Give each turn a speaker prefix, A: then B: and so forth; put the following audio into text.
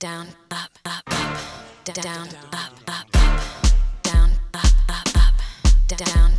A: down, up, up, up, down, up, up, up, down, up, up, up, down.